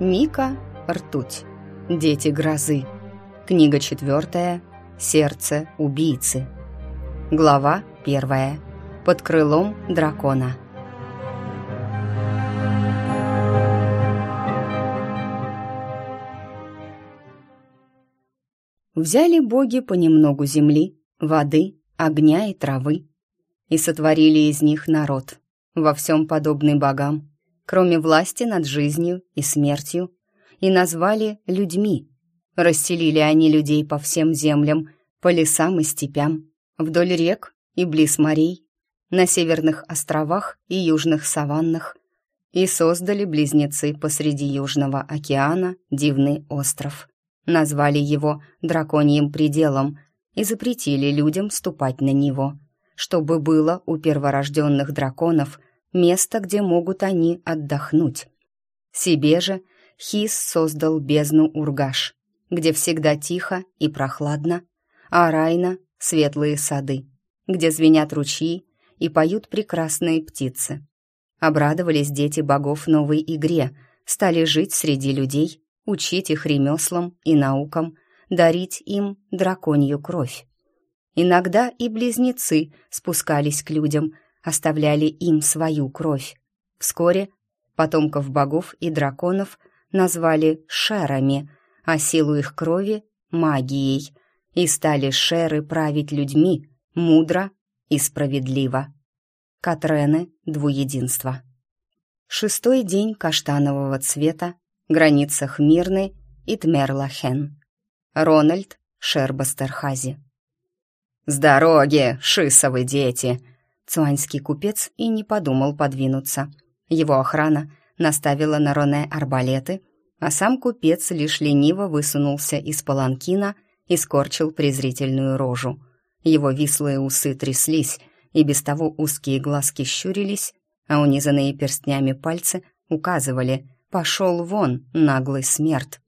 Мика Ртуть. Дети грозы. Книга четвертая. Сердце убийцы. Глава первая. Под крылом дракона. Взяли боги понемногу земли, воды, огня и травы и сотворили из них народ, во всем подобный богам, кроме власти над жизнью и смертью, и назвали людьми. Расселили они людей по всем землям, по лесам и степям, вдоль рек и близ морей, на северных островах и южных саваннах, и создали близнецы посреди Южного океана дивный остров. Назвали его драконьим пределом и запретили людям ступать на него, чтобы было у перворожденных драконов место, где могут они отдохнуть. Себе же Хис создал бездну Ургаш, где всегда тихо и прохладно, а Райна — светлые сады, где звенят ручьи и поют прекрасные птицы. Обрадовались дети богов новой игре, стали жить среди людей, учить их ремеслам и наукам, дарить им драконью кровь. Иногда и близнецы спускались к людям — оставляли им свою кровь. Вскоре потомков богов и драконов назвали шерами, а силу их крови — магией, и стали шеры править людьми мудро и справедливо. Катрены двуединства. Шестой день каштанового цвета, границах Мирны и Тмерлахен. Рональд Шербастерхази. «С дороги, шисовы дети!» Цуаньский купец и не подумал подвинуться. Его охрана наставила на Роне арбалеты, а сам купец лишь лениво высунулся из паланкина и скорчил презрительную рожу. Его вислые усы тряслись, и без того узкие глазки щурились, а унизанные перстнями пальцы указывали «Пошел вон, наглый смерть!»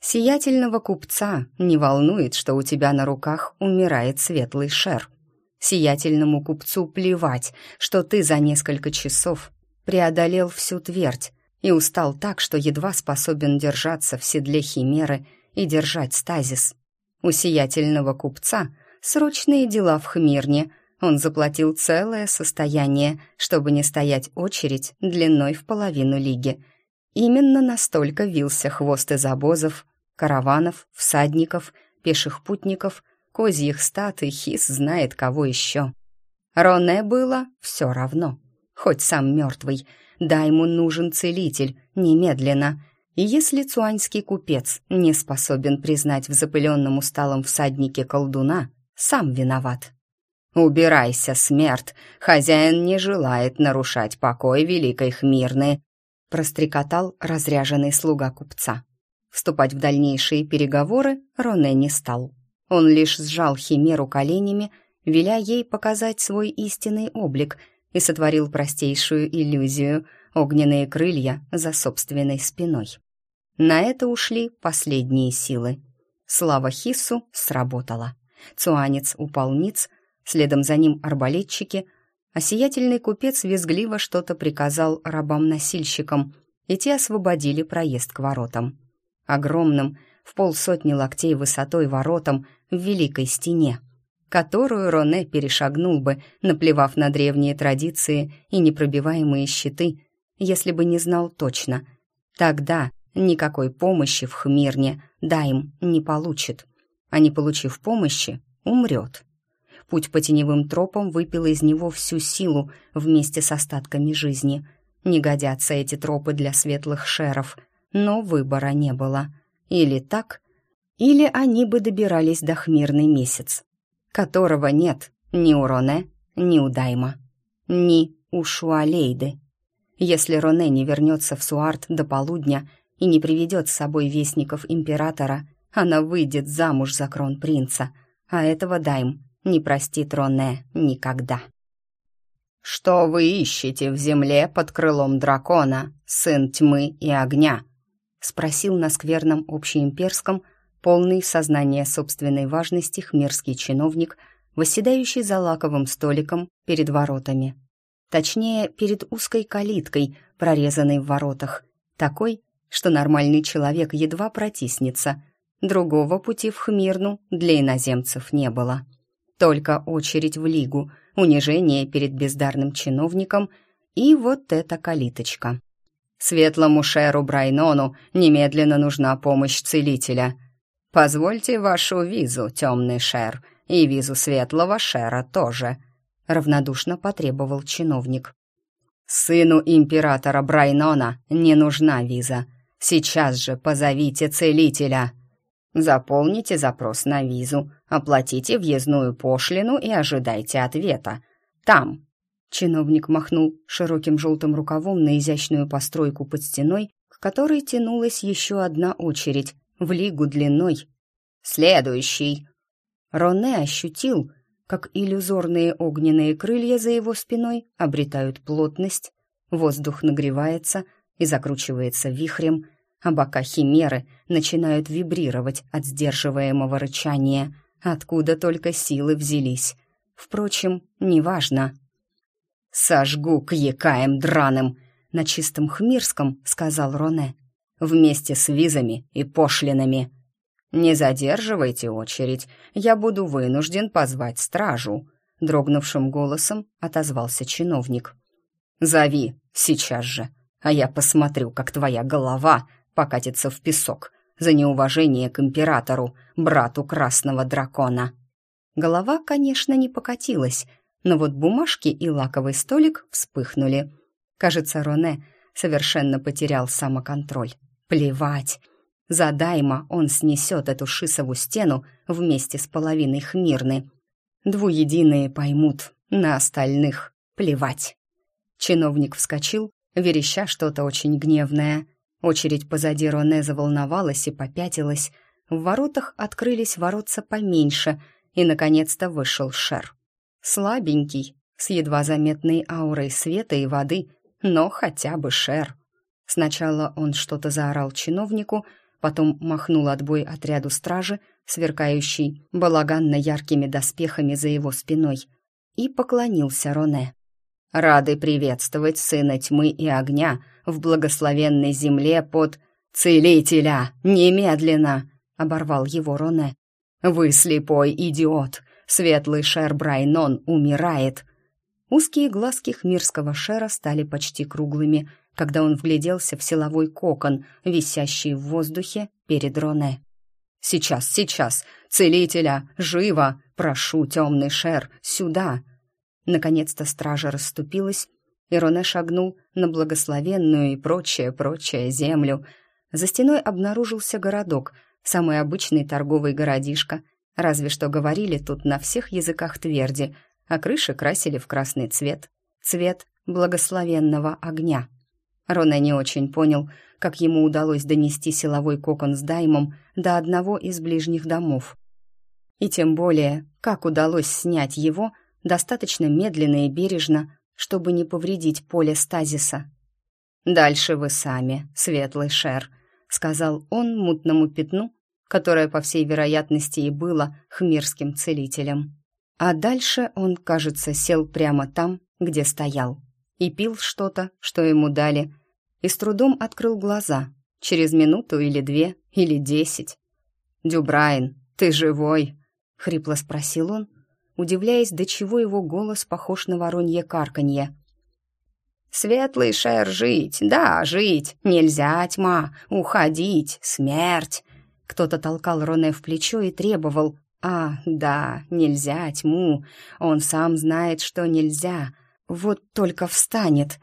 Сиятельного купца не волнует, что у тебя на руках умирает светлый шер. Сиятельному купцу плевать, что ты за несколько часов преодолел всю твердь и устал так, что едва способен держаться в седле химеры и держать стазис. У сиятельного купца срочные дела в Хмирне, он заплатил целое состояние, чтобы не стоять очередь длиной в половину лиги. Именно настолько вился хвост из обозов, караванов, всадников, пеших путников — козьих стат и хис знает кого еще. Роне было все равно. Хоть сам мертвый, да ему нужен целитель, немедленно. И если цуаньский купец не способен признать в запыленном усталом всаднике колдуна, сам виноват. «Убирайся, смерть! Хозяин не желает нарушать покой великой Хмирны!» прострекотал разряженный слуга купца. Вступать в дальнейшие переговоры Роне не стал. Он лишь сжал химеру коленями, веля ей показать свой истинный облик, и сотворил простейшую иллюзию — огненные крылья за собственной спиной. На это ушли последние силы. Слава Хиссу сработала. Цуанец упал ниц, следом за ним арбалетчики, а сиятельный купец визгливо что-то приказал рабам-носильщикам, и те освободили проезд к воротам. Огромным, в полсотни локтей высотой воротам в Великой Стене, которую Роне перешагнул бы, наплевав на древние традиции и непробиваемые щиты, если бы не знал точно. Тогда никакой помощи в Хмирне Дайм не получит, а не получив помощи, умрет. Путь по теневым тропам выпил из него всю силу вместе с остатками жизни. Не годятся эти тропы для светлых шеров, но выбора не было. Или так, или они бы добирались до Хмирный месяц, которого нет ни у Роне, ни у Дайма, ни у Шуалейды. Если Роне не вернется в Суарт до полудня и не приведет с собой вестников императора, она выйдет замуж за кронпринца, а этого Дайм не простит Роне никогда. «Что вы ищете в земле под крылом дракона, сын тьмы и огня?» — спросил на скверном общеимперском полный сознания собственной важности хмерский чиновник, восседающий за лаковым столиком перед воротами. Точнее, перед узкой калиткой, прорезанной в воротах, такой, что нормальный человек едва протиснется. Другого пути в Хмирну для иноземцев не было. Только очередь в Лигу, унижение перед бездарным чиновником и вот эта калиточка. Светлому шеру Брайнону немедленно нужна помощь целителя. Позвольте вашу визу, темный шер, и визу светлого шера тоже», — равнодушно потребовал чиновник. «Сыну императора Брайнона не нужна виза. Сейчас же позовите целителя. Заполните запрос на визу, оплатите въездную пошлину и ожидайте ответа. Там, Чиновник махнул широким желтым рукавом на изящную постройку под стеной, к которой тянулась еще одна очередь, в лигу длиной. «Следующий!» Роне ощутил, как иллюзорные огненные крылья за его спиной обретают плотность, воздух нагревается и закручивается вихрем, а бока химеры начинают вибрировать от сдерживаемого рычания, откуда только силы взялись. Впрочем, неважно. «Сожгу к якаям драным!» — на чистом хмирском сказал Роне. «Вместе с визами и пошлинами. Не задерживайте очередь, я буду вынужден позвать стражу», — дрогнувшим голосом отозвался чиновник. «Зови сейчас же, а я посмотрю, как твоя голова покатится в песок за неуважение к императору, брату красного дракона». Голова, конечно, не покатилась, но вот бумажки и лаковый столик вспыхнули. Кажется, Роне совершенно потерял самоконтроль. Плевать. За Дайма он снесет эту шисову стену вместе с половиной хмирны. Двуединые поймут, на остальных плевать. Чиновник вскочил, вереща что-то очень гневное. Очередь позади Роне заволновалась и попятилась. В воротах открылись воротца поменьше, и, наконец-то, вышел Шер. Слабенький, с едва заметной аурой света и воды, но хотя бы шер. Сначала он что-то заорал чиновнику, потом махнул отбой отряду стражи, сверкающий балаганно яркими доспехами за его спиной, и поклонился Роне. «Рады приветствовать сына тьмы и огня в благословенной земле под «Целителя! Немедленно!» — оборвал его Роне. «Вы слепой идиот! Светлый шер Брайнон умирает!» Узкие глазки хмирского шера стали почти круглыми, когда он вгляделся в силовой кокон, висящий в воздухе перед Роне. «Сейчас, сейчас! Целителя! Живо! Прошу, темный шер, сюда!» Наконец-то стража расступилась, и Роне шагнул на благословенную и прочее-прочее землю. За стеной обнаружился городок, самый обычный торговый городишко — Разве что говорили тут на всех языках тверди, а крыши красили в красный цвет. Цвет благословенного огня. Роне не очень понял, как ему удалось донести силовой кокон с даймом до одного из ближних домов. И тем более, как удалось снять его достаточно медленно и бережно, чтобы не повредить поле стазиса. «Дальше вы сами, светлый шер», — сказал он мутному пятну, которое, по всей вероятности, и было хмирским целителем. А дальше он, кажется, сел прямо там, где стоял, и пил что-то, что ему дали, и с трудом открыл глаза, через минуту или две, или десять. «Дюбрайн, ты живой?» — хрипло спросил он, удивляясь, до чего его голос похож на воронье карканье. «Светлый шер жить, да, жить, нельзя, тьма, уходить, смерть!» Кто-то толкал Роне в плечо и требовал. «А, да, нельзя, тьму. Он сам знает, что нельзя. Вот только встанет.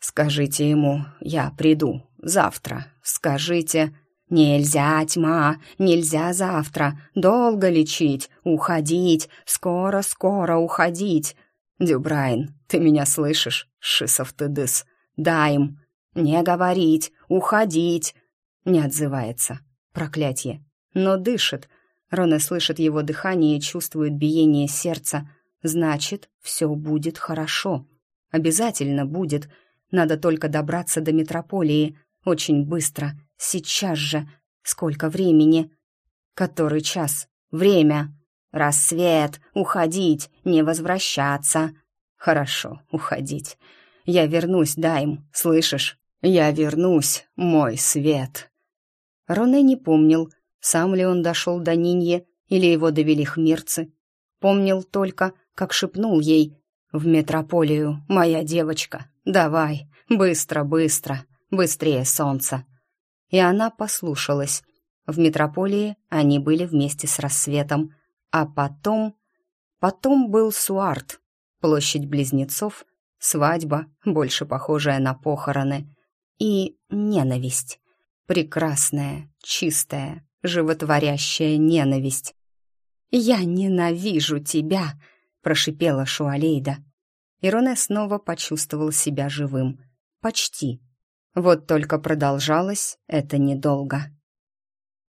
Скажите ему, я приду. Завтра. Скажите...» «Нельзя, тьма, нельзя завтра, долго лечить, уходить, скоро-скоро уходить. Дюбрайн, ты меня слышишь, Шисов ты? Дай им. Не говорить, уходить». Не отзывается. Проклятие. Но дышит. Рона слышит его дыхание и чувствует биение сердца. Значит, все будет хорошо. Обязательно будет. Надо только добраться до метрополии. Очень быстро. Сейчас же. Сколько времени? Который час? Время. Рассвет. Уходить. Не возвращаться. Хорошо, уходить. Я вернусь, Дайм. Слышишь? Я вернусь, мой свет!» Роне не помнил, сам ли он дошел до Нинье или его довели хмирцы. Помнил только, как шепнул ей «В метрополию, моя девочка, давай, быстро, быстро, быстрее солнца!» И она послушалась. В метрополии они были вместе с рассветом, а потом... Потом был Суарт, площадь близнецов, свадьба, больше похожая на похороны, и ненависть. Прекрасная, чистая, животворящая ненависть. «Я ненавижу тебя!» — прошипела Шуалейда. Ироне снова почувствовал себя живым. Почти. Вот только продолжалось это недолго.